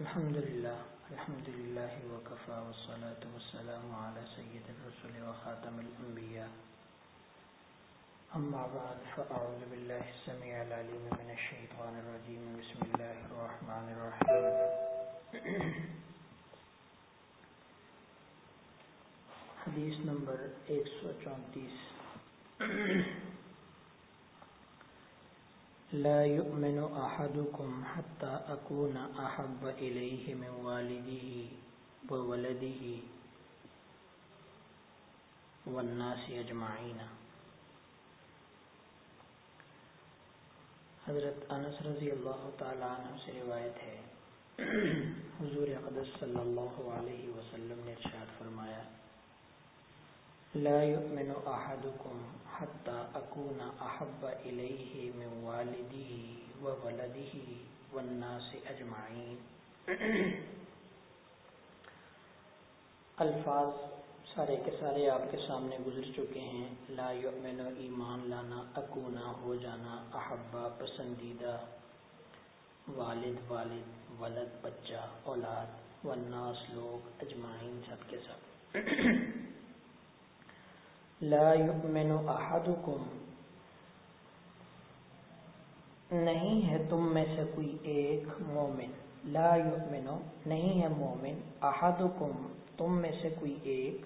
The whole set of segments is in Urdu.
الحمد لله الحمد لله وكفى والصلاة والسلام على سيد الرسل وخاتم الأنبياء. أما بعد، فأعوذ بالله السميع العليم من الشيطان الرجيم. بسم الله الرحمن الرحيم. حدیث نمبر ایک سو چونتیس. لا يؤمن أحدكم حتى أكون أحب إليه من والده وولده والناس أجمعين. حضرت انس رضی اللہ تعالی عنہ سے روایت ہے۔ حضور اقدس صلی اللہ علیہ وسلم نے ارشاد فرمایا، لا يؤمن احدكم حتى اكون احب اليه من والده وولده والناس اجمعين الفاظ سارے کے سارے آپ کے سامنے گزر چکے ہیں. لا یؤمن ایمان لانا، اکونا ہو جانا احبا پسندیدہ، والد والد، ولد، بچہ، اولاد، والناس، لوگ، اجمعین، سب کے سب۔ لا یؤمن احدکم نہیں ہے تم میں سے کوئی ایک مومن. لا یؤمن نہیں ہے مومن احدکم تم میں سے کوئی ایک.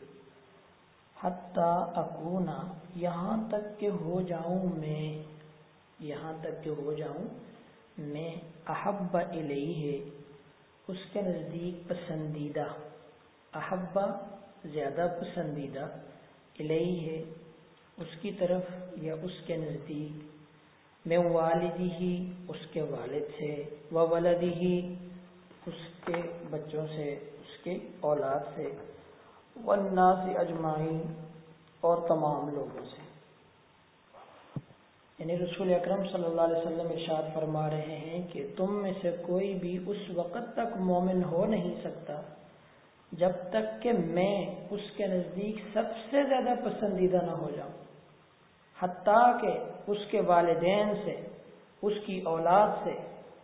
حتی اکونا یہاں تک کہ ہو جاؤں میں، یہاں تک کہ ہو جاؤں میں احب الیہ، اس کے نزدیک پسندیدہ. احبا زیادہ پسندیدہ. الہی ہے، اس کی طرف یا اس کے نزدیک۔ میں والدی ہی اس کے والد سے و ولدی ہی اس کے بچوں سے، اس کے اولاد سے۔ والناس اجمعین اور تمام لوگوں سے۔ یعنی رسول اکرم صلی اللہ علیہ وسلم ارشاد فرما رہے ہیں کہ تم میں سے کوئی بھی اس وقت تک مومن ہو نہیں سکتا۔ جب تک کہ میں اس کے نزدیک سب سے زیادہ پسندیدہ نہ ہو جاؤں، حتیٰ کہ اس کے والدین سے، اس کی اولاد سے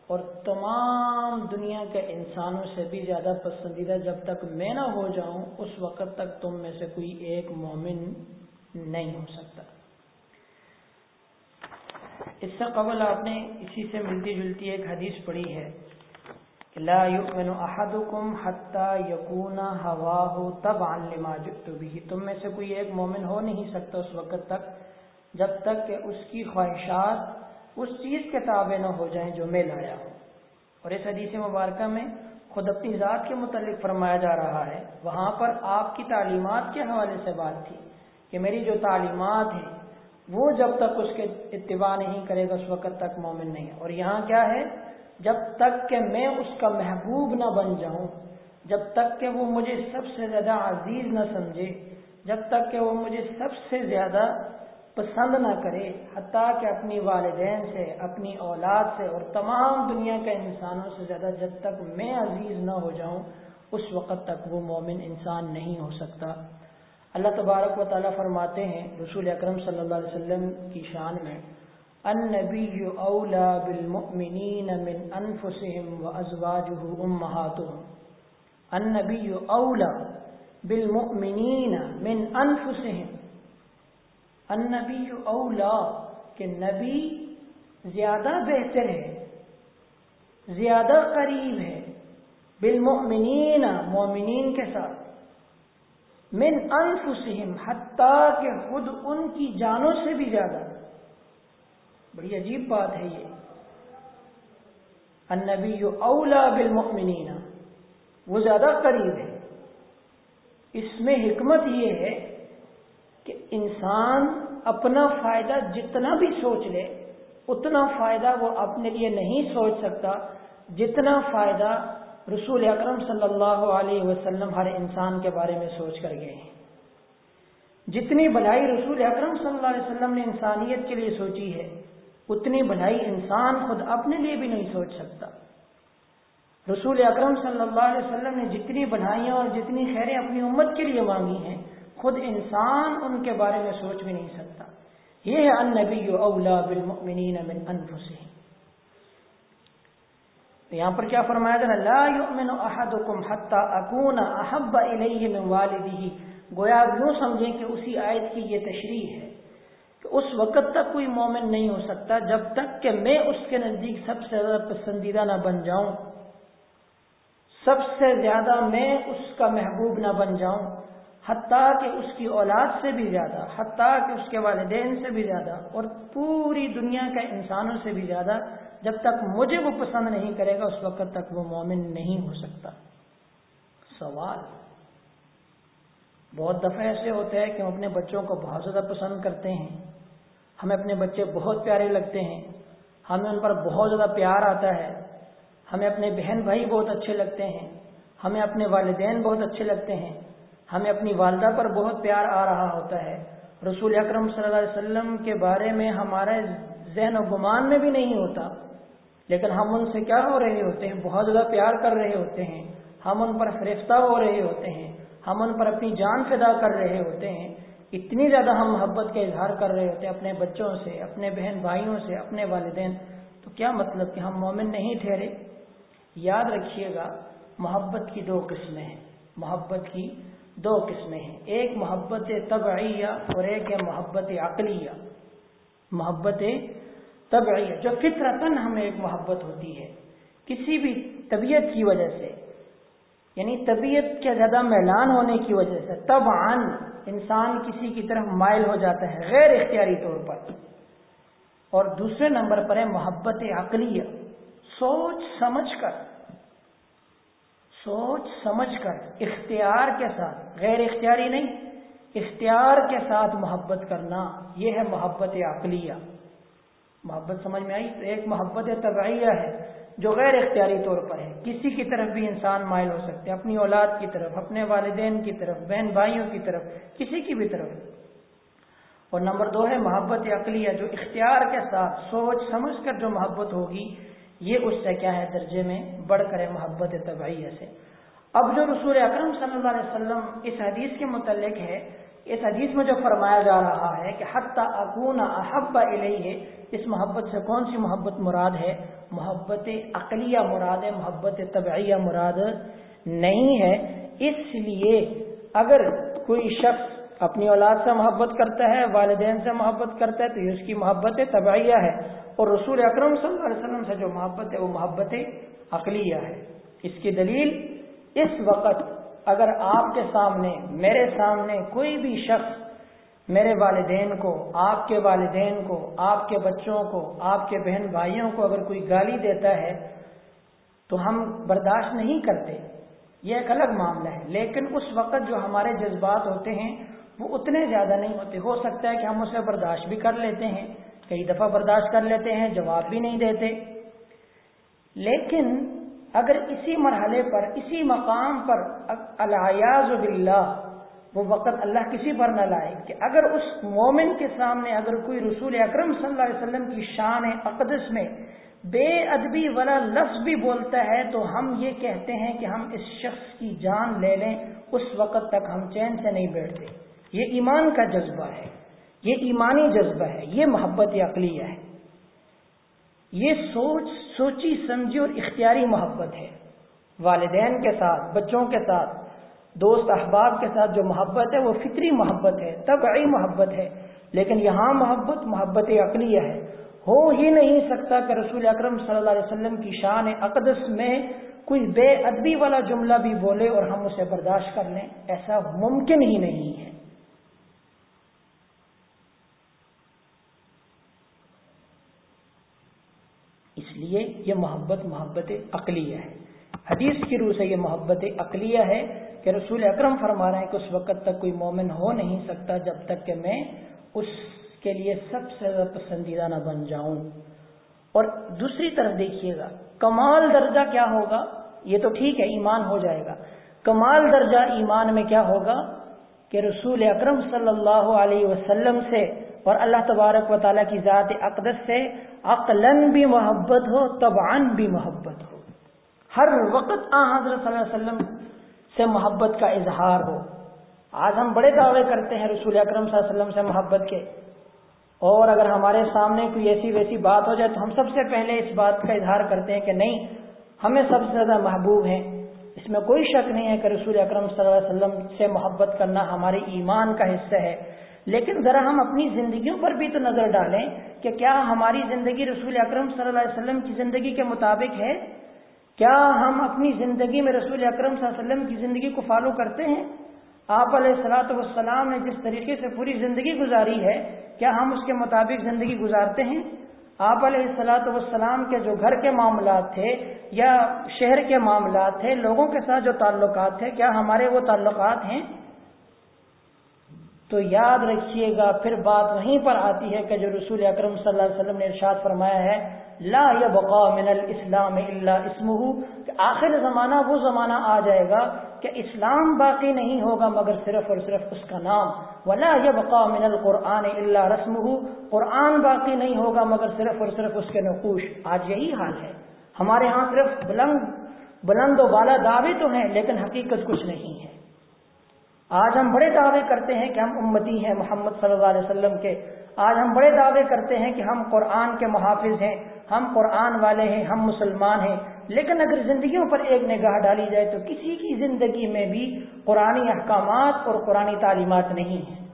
اور تمام دنیا کے انسانوں سے بھی زیادہ پسندیدہ جب تک میں نہ ہو جاؤں، اس وقت تک تم میں سے کوئی ایک مومن نہیں ہو سکتا۔ اس سے قبل آپ نے اسی سے ملتی جلتی ایک حدیث پڑھی ہے۔ لا يؤمن احدكم حتى يكون هواه تبعا لما جئت به. تم میں سے کوئی ایک مومن ہو نہیں سکتا اس وقت تک جب تک کہ اس کی خواہشات اس چیز کے تابع نہ ہو جائیں جو میں لایا ہوں۔ اور اس حدیث مبارکہ میں خود اپنی ذات کے متعلق فرمایا جا رہا ہے۔ وہاں پر آپ کی تعلیمات کے حوالے سے بات تھی کہ میری جو تعلیمات ہیں وہ جب تک اس کے اتباع نہیں کرے گا اس وقت تک مومن نہیں۔ اور یہاں کیا ہے؟ جب تک کہ میں اس کا محبوب نہ بن جاؤں، جب تک کہ وہ مجھے سب سے زیادہ عزیز نہ سمجھے، جب تک کہ وہ مجھے سب سے زیادہ پسند نہ کرے، حتیٰ کہ اپنی والدین سے، اپنی اولاد سے اور تمام دنیا کے انسانوں سے زیادہ جب تک میں عزیز نہ ہو جاؤں، اس وقت تک وہ مومن انسان نہیں ہو سکتا۔ اللہ تبارک و تعالیٰ فرماتے ہیں رسول اکرم صلی اللہ علیہ وسلم کی شان میں النبی اولا بالمؤمنین من انفسهم وازواجه امهاتهم النبی اولا بالمؤمنین من انفسهم النبی اولا کہ نبی زیادہ بہتر ہے، زیادہ قریب ہے، بالمؤمنین، مومنین کے ساتھ. من انفسهم حتیٰ کہ خود ان کی جانوں سے بھی زیادہ. بڑی عجیب بات ہے یہ۔ النبی اولا بالمؤمنین، وہ زیادہ قریب ہے۔ اس میں حکمت یہ ہے کہ انسان اپنا فائدہ جتنا بھی سوچ لے، اتنا فائدہ وہ اپنے لیے نہیں سوچ سکتا جتنا فائدہ رسول اکرم صلی اللہ علیہ وسلم ہر انسان کے بارے میں سوچ کر گئے ہیں۔ جتنی بھلائی رسول اکرم صلی اللہ علیہ وسلم نے انسانیت کے لیے سوچی ہے اتنی بھلائی انسان خود اپنے لیے بھی نہیں سوچ سکتا۔ رسول اکرم صلی اللہ علیہ وسلم نے جتنی بھلائیاں اور جتنی خیریں اپنی امت کے لیے مانگی ہیں، خود انسان ان کے بارے میں سوچ بھی نہیں سکتا۔ یہ ہے النبی اولا بالمؤمنین من انفسهم تو یہاں پر کیا فرمایا جانا لا یؤمن احدکم حتی اکون احب الیہ من والدہ۔ گویا یوں سمجھیں کہ اسی آیت کی یہ تشریح ہے۔ کہ اس وقت تک کوئی مومن نہیں ہو سکتا جب تک کہ میں اس کے نزدیک سب سے زیادہ پسندیدہ نہ بن جاؤں۔ سب سے زیادہ میں اس کا محبوب نہ بن جاؤں۔ حتیٰ کہ اس کی اولاد سے بھی زیادہ، حتیٰ کہ اس کے والدین سے بھی زیادہ اور پوری دنیا کے انسانوں سے بھی زیادہ۔ جب تک مجھے وہ پسند نہیں کرے گا، اس وقت تک وہ مومن نہیں ہو سکتا۔ سوال۔ بہت دفعہ ایسے ہوتے ہیں کہ ہم اپنے بچوں کو بہت زیادہ پسند کرتے ہیں۔ ہمیں اپنے بچے بہت پیارے لگتے ہیں۔ ہمیں ان پر بہت زیادہ پیار آتا ہے۔ ہمیں اپنے بہن بھائی بہت اچھے لگتے ہیں۔ ہمیں اپنے والدین بہت اچھے لگتے ہیں۔ ہمیں اپنی والدہ پر بہت پیار آ رہا ہوتا ہے۔ رسول اکرم صلی اللہ علیہ وسلم کے بارے میں ہمارے ذہن و گمان میں بھی نہیں ہوتا۔ لیکن ہم ان سے کیا ہو رہے ہوتے ہیں؟ بہت زیادہ پیار کر رہے ہوتے ہیں۔ ہم ان پر فریفتہ ہو رہے ہوتے ہیں۔ ہم ان پر اپنی جان فدا کر رہے ہوتے ہیں۔ اتنی زیادہ ہم محبت کا اظہار کر رہے ہوتے ہیں اپنے بچوں سے، اپنے بہن بھائیوں سے، اپنے والدین، تو کیا مطلب کہ ہم مومن نہیں ٹھہرے؟ یاد رکھیے گا، محبت کی دو قسمیں ہیں۔ محبت کی دو قسمیں ہیں۔ ایک محبت طبعیہ اور ایک ہے محبت عقلیہ۔ محبت طبعیہ، جو فطرتن ہمیں ایک محبت ہوتی ہے۔ کسی بھی طبیعت کی وجہ سے یعنی طبیعت کے زیادہ میلان ہونے کی وجہ سے تب انسان کسی کی طرف مائل ہو جاتا ہے غیر اختیاری طور پر۔ اور دوسرے نمبر پر ہے محبت عقلیہ۔ سوچ سمجھ کر۔ سوچ سمجھ کر۔ اختیار کے ساتھ۔ غیر اختیاری نہیں۔ اختیار کے ساتھ محبت کرنا۔ یہ ہے محبت عقلیہ۔ محبت سمجھ میں آئی؟ تو ایک محبت طبعیہ ہے۔ جو غیر اختیاری طور پر ہے۔ کسی کی طرف بھی انسان مائل ہو سکتے اپنی اولاد کی طرف، اپنے والدین کی طرف، بہن بھائیوں کی طرف، کسی کی بھی طرف۔ اور نمبر دو ہے محبت عقلیہ جو اختیار کے ساتھ، سوچ سمجھ کر جو محبت ہوگی، یہ اس سے کیا ہے؟ درجے میں بڑھ کر ہے محبت طبعیہ سے۔ اب جو رسول اکرم صلی اللہ علیہ وسلم اس حدیث کے متعلق ہے اس حدیث میں جو فرمایا جا رہا ہے کہ حتیٰ اکون احب علیہ اس محبت سے کون سی محبت مراد ہے؟ محبت عقلیہ مراد ہے، محبت طبعیہ مراد نہیں ہے۔ اس لیے اگر کوئی شخص اپنی اولاد سے محبت کرتا ہے، والدین سے محبت کرتا ہے، تو یہ اس کی محبت طبعیہ ہے۔ اور رسول اکرم صلی اللہ علیہ وسلم سے جو محبت ہے، وہ محبت عقلیہ ہے۔ اس کی دلیل اس وقت اگر آپ کے سامنے، میرے سامنے کوئی بھی شخص میرے والدین کو، آپ کے والدین کو، آپ کے بچوں کو، آپ کے بہن بھائیوں کو اگر کوئی گالی دیتا ہے، تو ہم برداشت نہیں کرتے۔ یہ ایک الگ معاملہ ہے۔ لیکن اس وقت جو ہمارے جذبات ہوتے ہیں، وہ اتنے زیادہ نہیں ہوتے۔ ہو سکتا ہے کہ ہم اسے برداشت بھی کر لیتے ہیں، کئی دفعہ برداشت کر لیتے ہیں، جواب بھی نہیں دیتے۔ لیکن اگر اسی مرحلے پر، اسی مقام پر الیاز باللہ، وہ وقت اللہ کسی پر نہ لائے کہ اگر اس مومن کے سامنے اگر کوئی رسول اکرم صلی اللہ علیہ وسلم کی شان اقدس میں بے ادبی والا لفظ بھی بولتا ہے، تو ہم یہ کہتے ہیں کہ ہم اس شخص کی جان لے لیں، اس وقت تک ہم چین سے نہیں بیٹھتے۔ یہ ایمان کا جذبہ ہے۔ یہ ایمانی جذبہ ہے۔ یہ محبت عقلیہ ہے۔ یہ سوچ سوچی، سمجھی اور اختیاری محبت ہے۔ والدین کے ساتھ، بچوں کے ساتھ، دوست احباب کے ساتھ جو محبت ہے، وہ فطری محبت ہے، طبعی محبت ہے۔ لیکن یہاں محبت محبت عقلیہ ہے۔ ہو ہی نہیں سکتا کہ رسول اکرم صلی اللہ علیہ وسلم کی شان اقدس میں کوئی بے ادبی والا جملہ بھی بولے اور ہم اسے برداشت کر لیں۔ ایسا ممکن ہی نہیں ہے اس لیے یہ محبت محبت عقلیہ ہے۔ حدیث کی روح سے یہ محبت عقلیہ ہے کہ رسول اکرم فرما رہے ہیں کہ اس وقت تک کوئی مومن ہو نہیں سکتا جب تک کہ میں اس کے لیے سب سے زیادہ پسندیدہ نہ بن جاؤں۔ اور دوسری طرف دیکھیے گا، کمال درجہ کیا ہوگا؟ یہ تو ٹھیک ہے، ایمان ہو جائے گا۔ کمال درجہ ایمان میں کیا ہوگا؟ کہ رسول اکرم صلی اللہ علیہ وسلم سے اور اللہ تبارک و تعالیٰ کی ذات اقدس سے عقلاً بھی محبت ہو، طبعاً بھی محبت ہو۔ ہر وقت آ حضرت صلی اللہ علیہ وسلم سے محبت کا اظہار ہو۔ آج ہم بڑے دعوے کرتے ہیں رسول اکرم صلی اللہ علیہ وسلم سے محبت کے۔ اور اگر ہمارے سامنے کوئی ایسی ویسی بات ہو جائے تو ہم سب سے پہلے اس بات کا اظہار کرتے ہیں کہ نہیں، ہمیں سب سے زیادہ محبوب ہیں۔ اس میں کوئی شک نہیں ہے کہ رسول اکرم صلی اللہ علیہ وسلم سے محبت کرنا ہمارے ایمان کا حصہ ہے۔ لیکن ذرا ہم اپنی زندگیوں پر بھی تو نظر ڈالیں کہ کیا ہماری زندگی رسول اکرم صلی اللہ علیہ وسلم کی زندگی کے مطابق ہے؟ کیا ہم اپنی زندگی میں رسول اکرم صلی اللہ علیہ وسلم کی زندگی کو فالو کرتے ہیں؟ آپ علیہ السلاۃ والسلام نے جس طریقے سے پوری زندگی گزاری ہے، کیا ہم اس کے مطابق زندگی گزارتے ہیں؟ آپ علیہ السلاۃ والسلام کے جو گھر کے معاملات تھے یا شہر کے معاملات تھے، لوگوں کے ساتھ جو تعلقات تھے، کیا ہمارے وہ تعلقات ہیں؟ تو یاد رکھیے گا، پھر بات وہیں پر آتی ہے کہ جو رسول اکرم صلی اللہ علیہ وسلم نے ارشاد فرمایا ہے، لا يبقى من الاسلام الا اسمه کہ آخر زمانہ وہ زمانہ آ جائے گا کہ اسلام باقی نہیں ہوگا مگر صرف اور صرف اس کا نام، ولا يبقى من القرآن الا رسمه قرآن باقی نہیں ہوگا مگر صرف اور صرف اس کے نقوش۔ آج یہی حال ہے۔ ہمارے ہاں صرف بلند بلند و بالا دعوے تو ہیں، لیکن حقیقت کچھ نہیں ہے۔ آج ہم بڑے دعوے کرتے ہیں کہ ہم امتی ہیں محمد صلی اللہ علیہ وسلم کے۔ آج ہم بڑے دعوے کرتے ہیں کہ ہم قرآن کے محافظ ہیں، ہم قرآن والے ہیں، ہم مسلمان ہیں۔ لیکن اگر زندگیوں پر ایک نگاہ ڈالی جائے تو کسی کی زندگی میں بھی قرآن احکامات اور قرآن تعلیمات نہیں ہیں۔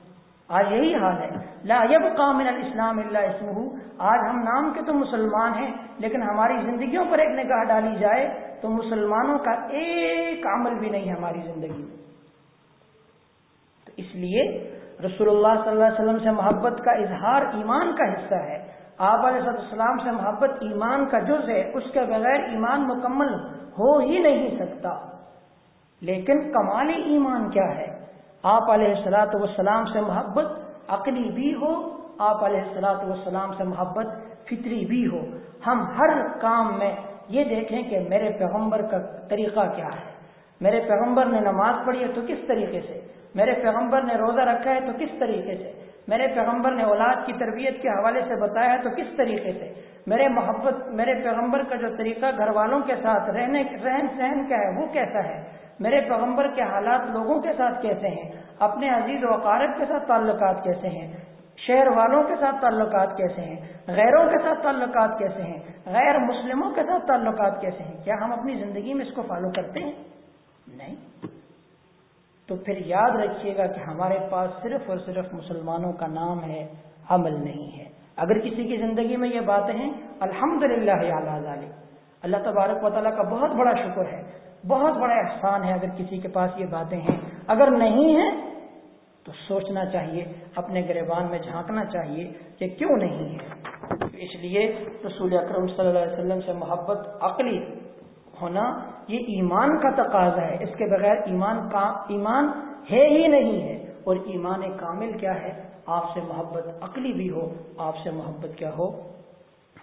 آج یہی حال ہے۔ لا يبقى من الاسلام اللہ اسمہ۔ آج ہم نام کے تو مسلمان ہیں، لیکن ہماری زندگیوں پر ایک نگاہ ڈالی جائے تو مسلمانوں کا ایک عمل بھی نہیں ہماری زندگی میں۔ اس لیے رسول اللہ صلی اللہ علیہ وسلم سے محبت کا اظہار ایمان کا حصہ ہے۔ آپ علیہ السلام سے محبت ایمان کا جز ہے، اس کے بغیر ایمان مکمل ہو ہی نہیں سکتا۔ لیکن کمال ایمان کیا ہے؟ آپ علیہ السلاۃ والسلام سے محبت عقلی بھی ہو، آپ علیہ السلاۃ والسلام سے محبت فطری بھی ہو۔ ہم ہر کام میں یہ دیکھیں کہ میرے پیغمبر کا طریقہ کیا ہے۔ میرے پیغمبر نے نماز پڑھی ہے تو کس طریقے سے؟ میرے پیغمبر نے روزہ رکھا ہے تو کس طریقے سے؟ میرے پیغمبر نے اولاد کی تربیت کے حوالے سے بتایا ہے تو کس طریقے سے؟ میرے محبت، میرے پیغمبر کا جو طریقہ گھر والوں کے ساتھ رہنے، رہن سہن کیا ہے، وہ کیسا ہے؟ میرے پیغمبر کے حالات لوگوں کے ساتھ کیسے ہیں؟ اپنے عزیز و اقارب کے ساتھ تعلقات کیسے ہیں؟ شہر والوں کے ساتھ تعلقات کیسے ہیں؟ غیروں کے ساتھ تعلقات کیسے ہیں؟ غیر مسلموں کے ساتھ تعلقات کیسے ہیں؟ کیا ہم اپنی زندگی میں اس کو فالو کرتے ہیں؟ نہیں۔ تو پھر یاد رکھیے گا کہ ہمارے پاس صرف اور صرف مسلمانوں کا نام ہے، عمل نہیں ہے۔ اگر کسی کی زندگی میں یہ باتیں ہیں الحمد للہ اللہ تبارک و تعالیٰ کا بہت بڑا شکر ہے، بہت بڑا احسان ہے اگر کسی کے پاس یہ باتیں ہیں۔ اگر نہیں ہے تو سوچنا چاہیے، اپنے گریبان میں جھانکنا چاہیے کہ کیوں نہیں ہے۔ اس لیے رسول اکرم صلی اللہ علیہ وسلم سے محبت عقلی ہونا یہ ایمان کا تقاضا ہے۔ اس کے بغیر ایمان کا ایمان ہے ہی نہیں ہے۔ اور ایمان کامل کیا ہے؟ آپ سے محبت عقلی بھی ہو، آپ سے محبت کیا ہو؟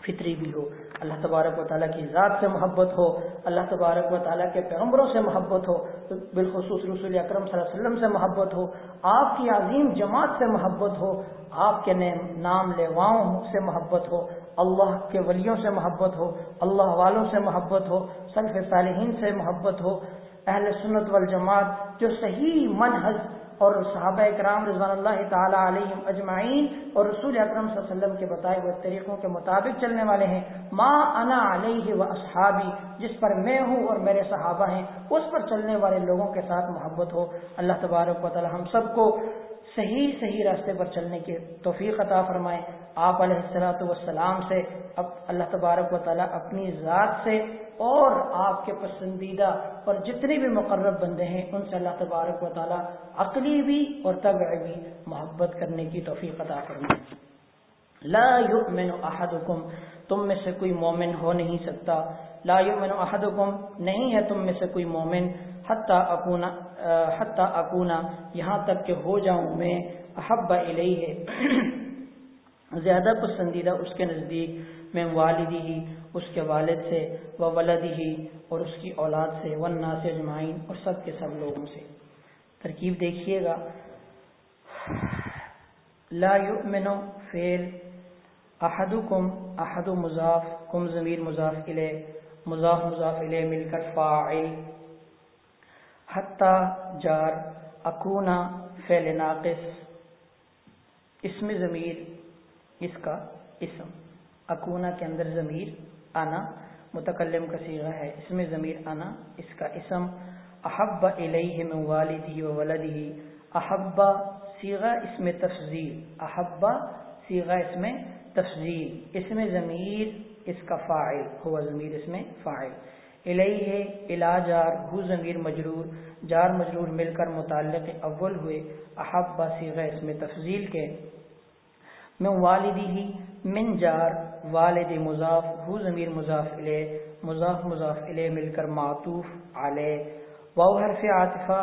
فطری بھی ہو۔ اللہ تبارک و تعالیٰ کی ذات سے محبت ہو، اللہ تبارک و تعالیٰ کے پیغمبروں سے محبت ہو، بالخصوص رسول اکرم صلی اللہ علیہ وسلم سے محبت ہو، آپ کی عظیم جماعت سے محبت ہو، آپ کے نام لیواؤں سے محبت ہو اللہ کے ولیوں سے محبت ہو، اللہ والوں سے محبت ہو، سلف صالحین سے محبت ہو، اہل سنت والجماعت جو صحیح منحص اور صحابہ اکرام رضوان اللہ تعالیٰ علیہ اجمعین اور رسول اکرم صلی اللہ علیہ وسلم کے بتائے ہوئے طریقوں کے مطابق چلنے والے ہیں۔ ما انا علیہ و اصحابی، جس پر میں ہوں اور میرے صحابہ ہیں، اس پر چلنے والے لوگوں کے ساتھ محبت ہو۔ اللہ تبارک و تعالی ہم سب کو صحیح صحیح راستے پر چلنے کی توفیق عطا فرمائے۔ آپ علیہ السلاۃ والسلام سے، اب اللہ تبارک و تعالیٰ اپنی ذات سے اور آپ کے پسندیدہ اور جتنے بھی مقرب بندے ہیں، ان سے اللہ تبارک و تعالیٰ عقلی بھی اور طبع بھی محبت کرنے کی توفیق عطا فرمائے۔ لا یؤمن احدکم، تم میں سے کوئی مومن ہو نہیں سکتا۔ لا یؤمن احدکم، نہیں ہے تم میں سے کوئی مومن، حتیٰ اکونا حتیٰ اکونا، یہاں تک کہ ہو جاؤں میں احب الیہ، زیادہ پسندیدہ اس کے نزدیک میں والدی ہی، اس کے والد سے و ولدی ہی اور اس کی اولاد سے ون نا سے اجمائین اور سب کے سب لوگوں سے۔ ترکیب دیکھیے گا۔ لا یؤمن فعل احدکم، احد مضاف، کم ضمیر مضاف الیہ، مضاف مضاف الیہ مل کر فاعل۔ حتی جار اکونا فعل ناقص۔ اسم ضمیر، اس کا اسم۔ اکونا کے اندر ضمیر آنا متکلم کا سیغہ ہے۔ اس میں ضمیر، انا، اس کا اسم۔ احب الیہ من والدی و ولدی احبا سیغہ اس میں تفضیل۔ احبا سیغہ اس میں تفضیل۔ اس میں ضمیر، اس کا فاعل۔ ہوا ضمیر اس میں فاعل۔ الیہ الا جار ہو ضمیر مجرور، جار مجرور مل کر متعلق اول ہوئے احبا سیغہ اس میں تفضیل کے من والدی ہی، من جار، والد مضاف ہو ضمیر مضاف علیہ مضاف مضاف علیہ مل کر معطوف علیہ واو حرف عاطفہ،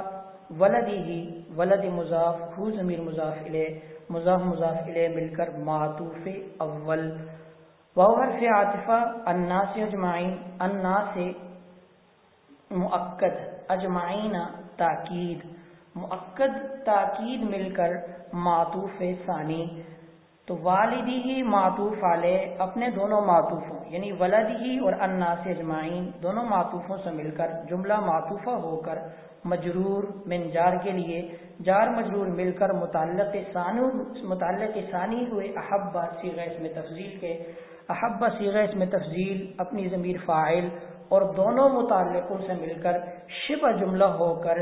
ولدی ہی، ولد مضاف ہو ضمیر مضاف علیہ مضاف مضاف علیہ مل کر معطوف اول، واو حرف عاطفہ انا الناس اجمعین، الناس مؤکد، اجمعین تاکید۔ مؤکد تاکید مل کر معطوف ثانی۔ تو والدی ہی معطوف علیہ اپنے دونوں معطوفوں یعنی ولد ہی اور انا سے اجمائین دونوں معطوفوں سے مل کر جملہ معطوفہ ہو کر مجرور من جار کے لیے، جار مجرور مل کر متعلق ثانو متعلق ثانی ہوئے احبا سیغ میں تفضیل کے۔ احبا سیغ میں تفضیل اپنی ضمیر فاعل اور دونوں متعلقوں سے مل کر شبہ جملہ ہو کر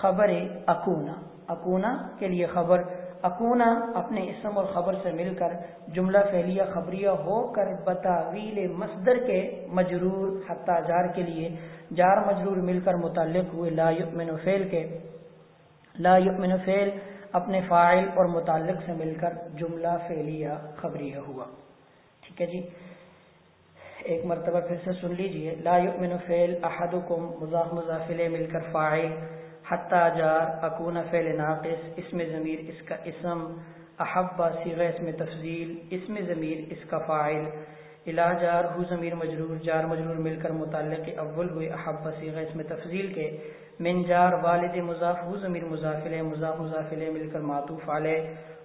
خبر اکونا اکونا کے لیے خبر، اکونا اپنے اسم اور خبر سے مل کر جملہ فعلیہ خبریہ ہو کر بتاویل مصدر کے مجرور حتیٰ جار کے لیے جار مجرور مل کر متعلق ہوئے لا یؤمن فعل کے، لا یؤمن فعل اپنے فاعل اور متعلق سے مل کر جملہ فعلیہ خبریہ ہوا۔ ٹھیک ہے جی؟ ایک مرتبہ پھر سے سن لیجیے، لا یؤمن فعل احدکم مضاف مضافلے مل کر فاعل حتیٰ جار اکون فعل ناقص، اسم ضمیر اس کا اسم احبا سیغ اسم تفضیل، اسم ضمیر اس کا فاعل الا جار ہو ضمیر مجرور، جار مجرور مل کر متعلق اول ہوئے احبا سیغ اسم تفضیل کے، من جار والد مضاف ہو ضمیر مضافل مضاف مضافل مل کر معطوف علیہ،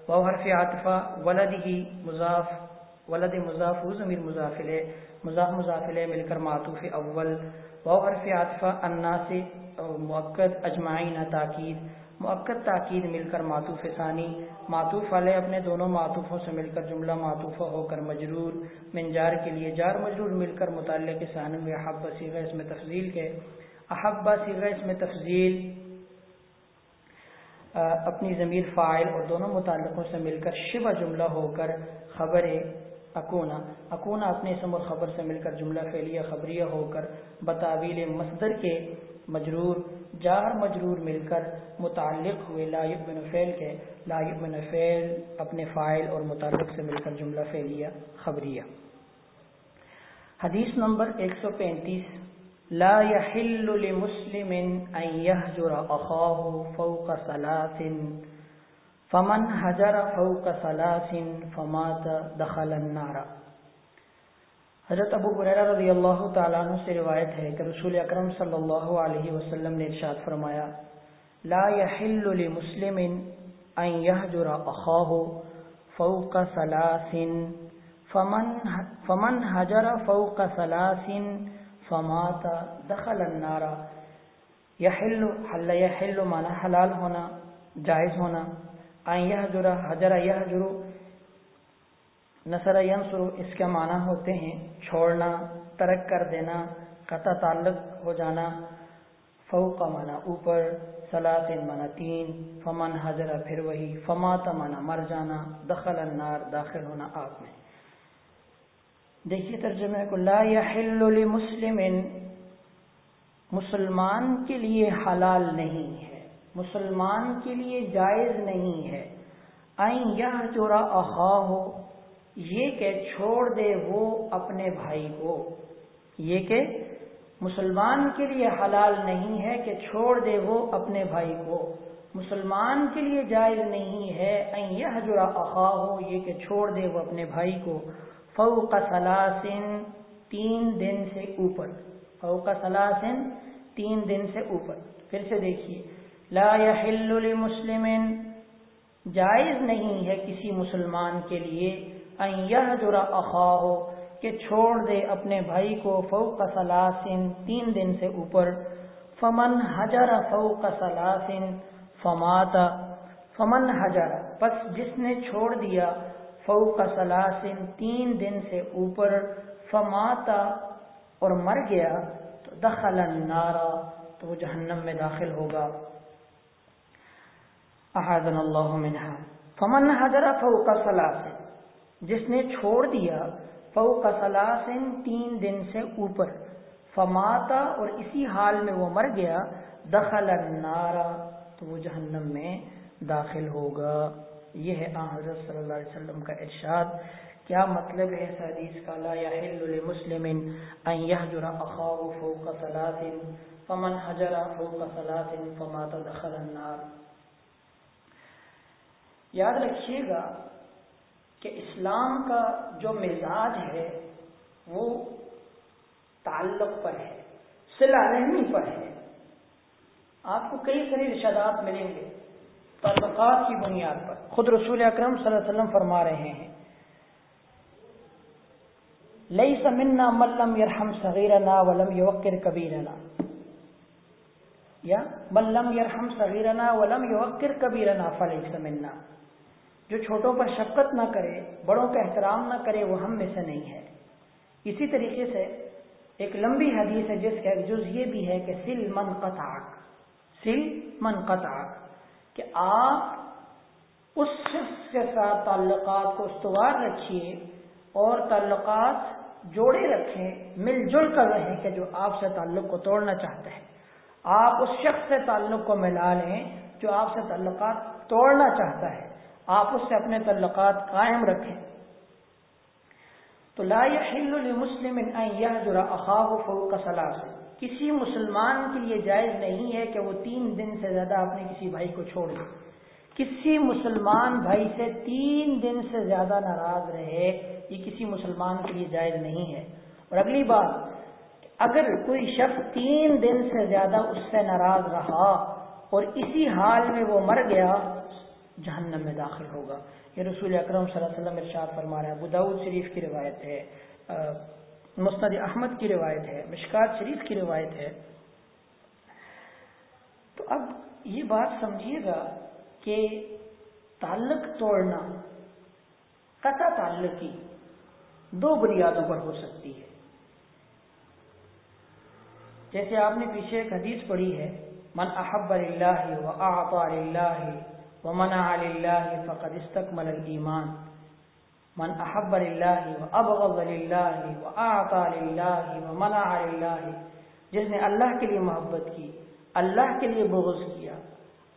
و حرف عاطفہ ولد ہی مضاف ولد مضاف ہو ضمیر مضافل مضاف مضافل مل کر معطوف اول. و حرف عاطفہ انا سے موقع اجمعین تاکید موقع تاکید مل کر معطوف ثانی. معطوف علیہ اپنے دونوں معطوفوں سے مل کر جملہ معطوفہ ہو کر مجرور. من جار کے لیے جار مجرور مل کر متعلق ثانوی احب سیغ اس میں تفضیل کے. احبا سیغ اس میں تفضیل اپنی ضمیر فائل اور دونوں متعلقوں سے مل کر شبہ جملہ ہو کر خبر اکونا۔ اکونا اپنے اسم اور خبر سے مل کر جملہ فعلیہ، خبریہ ہو کر بتاویل مصدر کے مجرور، جار مجرور مل کر متعلق ہوئے لائب بن فعل کے۔ لائب بن فعل اپنے فائل اور متعلق سے مل کر جملہ فعلیہ، خبریہ۔ حدیث نمبر 135 لا يحل لمسلم ان يهجر اخاه فوق ثلاث فمن هجر فوق ثلاث فمات دخل النار. حضرت ابو بریرہ رضی اللہ تعالیٰ عنہ سے روایت ہے کہ رسول اکرم صلی اللہ علیہ وسلم نے ارشاد فرمایا، لا يحل لمسلم ان يهجر اخاه فوق ثلاث، فمن فمن هجر فوق ثلاث فمات دخل النار. يحل حل يحل معنی حلال ہونا، جائز ہونا. ان يهجر هجر نصر ینصر اس کے معنی ہوتے ہیں چھوڑنا، ترک کر دینا، قطع تعلق ہو جانا، فوق مانا اوپر سلاطن مانا تین، فمن حضر پھر وہی فمات مانا مر جانا، دخل النار، داخل ہونا آپ میں۔ دیکھیے ترجمہ کو، لا يحل لمسلم مسلمان کے لیے حلال نہیں ہے۔ مسلمان کے لیے جائز نہیں ہے۔ یہ چورا اخا ہو، یہ کہ چھوڑ دے وہ اپنے بھائی کو۔ یہ کہ مسلمان کے لیے حلال نہیں ہے کہ چھوڑ دے وہ اپنے بھائی کو۔ مسلمان کے لیے جائز نہیں ہے۔ یہ جڑا اخا ہو، یہ کہ چھوڑ دے وہ اپنے بھائی کو۔ فوق سلاسن تین دن سے اوپر۔ فوق سلاسن تین دن سے اوپر۔ پھر سے دیکھیے۔ لا يحل لمسلم، جائز نہیں ہے کسی مسلمان کے لیے جرا اخا ہو کہ چھوڑ دے اپنے بھائی کو فوق سلاسن تین دن سے اوپر۔ فمن حجر فوق سلاسن فماتا فمن حجر۔ پس جس نے چھوڑ دیا فوق سلاسن تین دن سے اوپر۔ فماتا اور مر گیا، تو دخل النارا تو وہ جہنم میں داخل ہوگا۔ احاظن اللہ منہا فمن حضر فوق سلاسن جس نے چھوڑ دیا فوق سلاسن تین دن سے اوپر۔ فماتا اور اسی حال میں وہ مر گیا۔ دخل النارا تو وہ جہنم میں داخل ہوگا۔ یہ ہے آن حضرت صلی اللہ علیہ وسلم کا ارشاد۔ کیا مطلب ہے اس حدیث کا؟ لا يحل لمسلم ان يهجر اخاه فوق ثلاث فمن حجر فوق ثلاث فمات دخل النار۔ یاد رکھیے گا کہ اسلام کا جو مزاج ہے، وہ تعلق پر ہے صلح رحمی پر ہے۔ آپ کو کئی سارے رشادات ملیں گے، تعلقات کی بنیاد پر۔ خود رسول اکرم صلی اللہ علیہ وسلم فرما رہے ہیں لئی سمنا ملم یرحم صغیرنا ولم یوکر کبیرنا. یا ملم یرحم صغیرنا ولم یوکر کبیرنا فلئی سمنا جو چھوٹوں پر شفقت نہ کرے، بڑوں کا احترام نہ کرے، وہ ہم میں سے نہیں ہے۔ اسی طریقے سے ایک لمبی حدیث ہے جس کا ایک جز یہ بھی ہے کہ سل من قطعک۔ سل من قطعک، کہ آپ اس شخص کے ساتھ تعلقات کو استوار رکھیے اور تعلقات جوڑے رکھیں، مل جل کر رہیں کہ جو آپ سے تعلق کو توڑنا چاہتے ہیں۔ آپ اس شخص سے تعلق کو ملا لیں جو آپ سے تعلقات توڑنا چاہتا ہے۔ آپ اس سے اپنے تعلقات قائم رکھیں۔ تو لا يحل لمسلم ان يهجر اخاه فوق ثلاث۔ کسی مسلمان کے لیے جائز نہیں ہے کہ وہ تین دن سے زیادہ اپنے کسی بھائی کو چھوڑ دے کسی مسلمان بھائی سے تین دن سے زیادہ ناراض رہے، یہ کسی مسلمان کے لیے جائز نہیں ہے۔ اور اگلی بات، اگر کوئی شخص تین دن سے زیادہ اس سے ناراض رہا اور اسی حال میں وہ مر گیا جہنم میں داخل ہوگا۔ یہ رسول اکرم صلی اللہ علیہ وسلم ارشاد فرما رہا ہے ابو شریف کی روایت ہے مستد احمد کی روایت ہے، مشکات شریف کی روایت ہے۔ تو اب یہ بات سمجھیے گا کہ تعلق توڑنا، قطع تعلقی دو بنیادوں پر ہو سکتی ہے۔ جیسے آپ نے پیچھے ایک حدیث پڑھی ہے، من احب اللہ و آپا اللہ و منع فقد استقمل الایمان من احب اللہ و ابغض اللہ و آتا اللہ جس نے اللہ کے لیے محبت کی، اللہ کے لیے بغض کیا،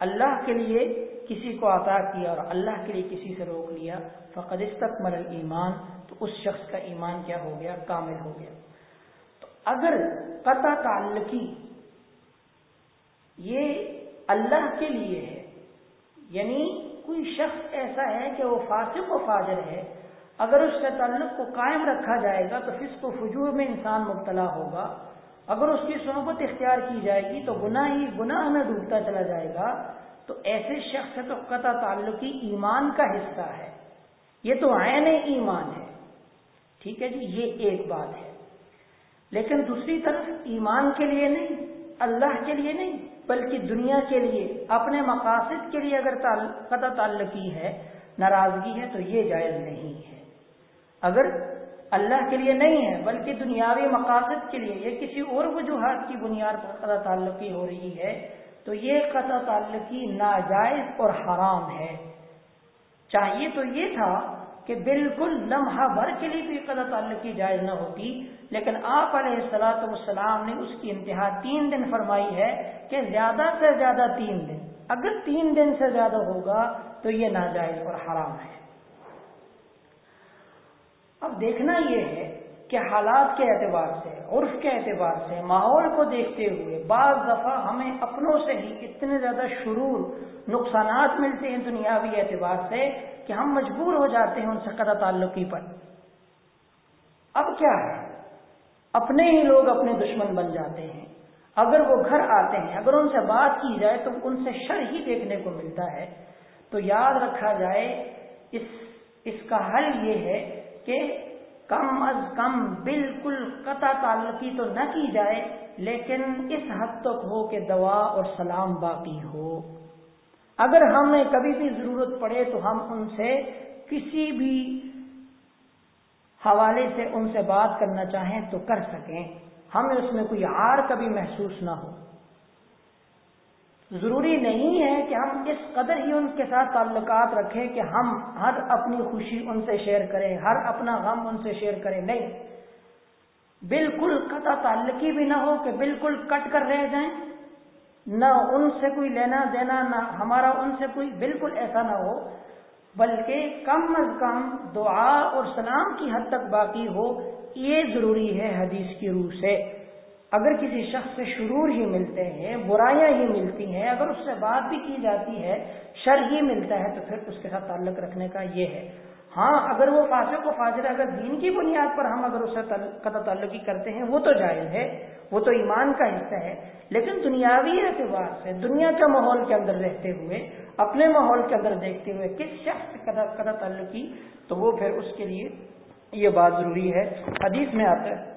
اللہ کے لیے کسی کو عطا کیا اور اللہ کے لیے کسی سے روک لیا، فقد استقمل الایمان تو اس شخص کا ایمان کیا ہو گیا، کامل ہو گیا۔ تو اگر قطع تعلقی یہ اللہ کے لیے ہے یعنی کوئی شخص ایسا ہے کہ وہ فاسق و فاجر ہے، اگر اس کے تعلق کو قائم رکھا جائے گا تو فسق و فجور میں انسان مبتلا ہوگا۔ اگر اس کی صحبت اختیار کی جائے گی تو گناہ ہی گناہ میں ڈوبتا چلا جائے گا۔ تو ایسے شخص سے تو قطع تعلقی ایمان کا حصہ ہے۔ یہ تو عین ایمان ہے۔ ٹھیک ہے جی یہ ایک بات ہے۔ لیکن دوسری طرف ایمان کے لیے نہیں۔ اللہ کے لیے نہیں، بلکہ دنیا کے لیے، اپنے مقاصد کے لیے اگر قطع تعلقی ہے، ناراضگی ہے، تو یہ جائز نہیں ہے۔ اگر اللہ کے لیے نہیں ہے، بلکہ دنیاوی مقاصد کے لیے یہ کسی اور وجوہات کی بنیاد پر قطع تعلقی ہو رہی ہے، تو یہ قطع تعلقی ناجائز اور حرام ہے۔ چاہیے تو یہ تھا کہ بالکل لمحہ بھر کے لیے بھی قضا تعلق کی جائز نہ ہوتی، لیکن آپ علیہ السلاۃ والسلام نے اس کی انتہا تین دن فرمائی ہے کہ زیادہ سے زیادہ تین دن۔ اگر تین دن سے زیادہ ہوگا تو یہ ناجائز اور حرام ہے۔ اب دیکھنا یہ ہے کہ حالات کے اعتبار سے، عرف کے اعتبار سے، ماحول کو دیکھتے ہوئے بعض دفعہ ہمیں اپنوں سے ہی اتنے زیادہ شرور، نقصانات ملتے ہیں دنیاوی اعتبار سے کہ ہم مجبور ہو جاتے ہیں ان سے قطع تعلقی پر۔ اب کیا ہے؟ اپنے ہی لوگ اپنے دشمن بن جاتے ہیں۔ اگر وہ گھر آتے ہیں، اگر ان سے بات کی جائے تو ان سے شر ہی دیکھنے کو ملتا ہے۔ تو یاد رکھا جائے، اس اس کا حل یہ ہے کہ کم از کم بالکل قطع تعلقی تو نہ کی جائے، لیکن اس حد تک ہو کہ دعا اور سلام باقی ہو۔ اگر ہمیں کبھی بھی ضرورت پڑے تو ہم ان سے کسی بھی حوالے سے ان سے بات کرنا چاہیں تو کر سکیں۔ ہمیں اس میں کوئی آر کبھی محسوس نہ ہو۔ ضروری نہیں ہے کہ ہم اس قدر ہی ان کے ساتھ تعلقات رکھیں کہ ہم ہر اپنی خوشی ان سے شیئر کریں، ہر اپنا غم ان سے شیئر کریں۔ نہیں۔ بالکل قطع تعلقی بھی نہ ہو کہ بالکل کٹ کر رہ جائیں۔ نہ ان سے کوئی لینا دینا، نہ ہمارا ان سے کوئی بالکل ایسا نہ ہو، بلکہ کم از کم دعا اور سلام کی حد تک باقی ہو، یہ ضروری ہے حدیث کی روح سے۔ اگر کسی شخص سے شرور ہی ملتے ہیں، برائیاں ہی ملتی ہیں، اگر اس سے بات بھی کی جاتی ہے، شر ہی ملتا ہے، تو پھر اس کے ساتھ تعلق رکھنے کا یہ ہے۔ ہاں اگر وہ فاسق و فاضر اگر دین کی بنیاد پر ہم اگر اس سے قطع تعلقی کرتے ہیں، وہ تو جائز ہے، وہ تو ایمان کا حصہ ہے۔ لیکن دنیاوی اعتبار سے، دنیا کے ماحول کے اندر رہتے ہوئے، اپنے ماحول کے اندر دیکھتے ہوئے کس شخص سے قطع تعلقی، تو وہ پھر اس کے لیے یہ بات ضروری ہے۔ حدیث میں آتا ہے۔